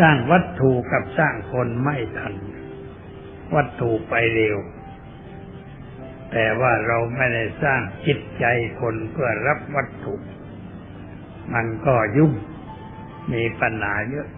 สร้างวัตถุกับสร้างคนไม่ทัน วัตถุไปเร็ว แต่ว่าเราไม่ได้สร้างจิตใจคนเพื่อรับวัตถุ มันก็ยุ่งมีปัญหาเยอะ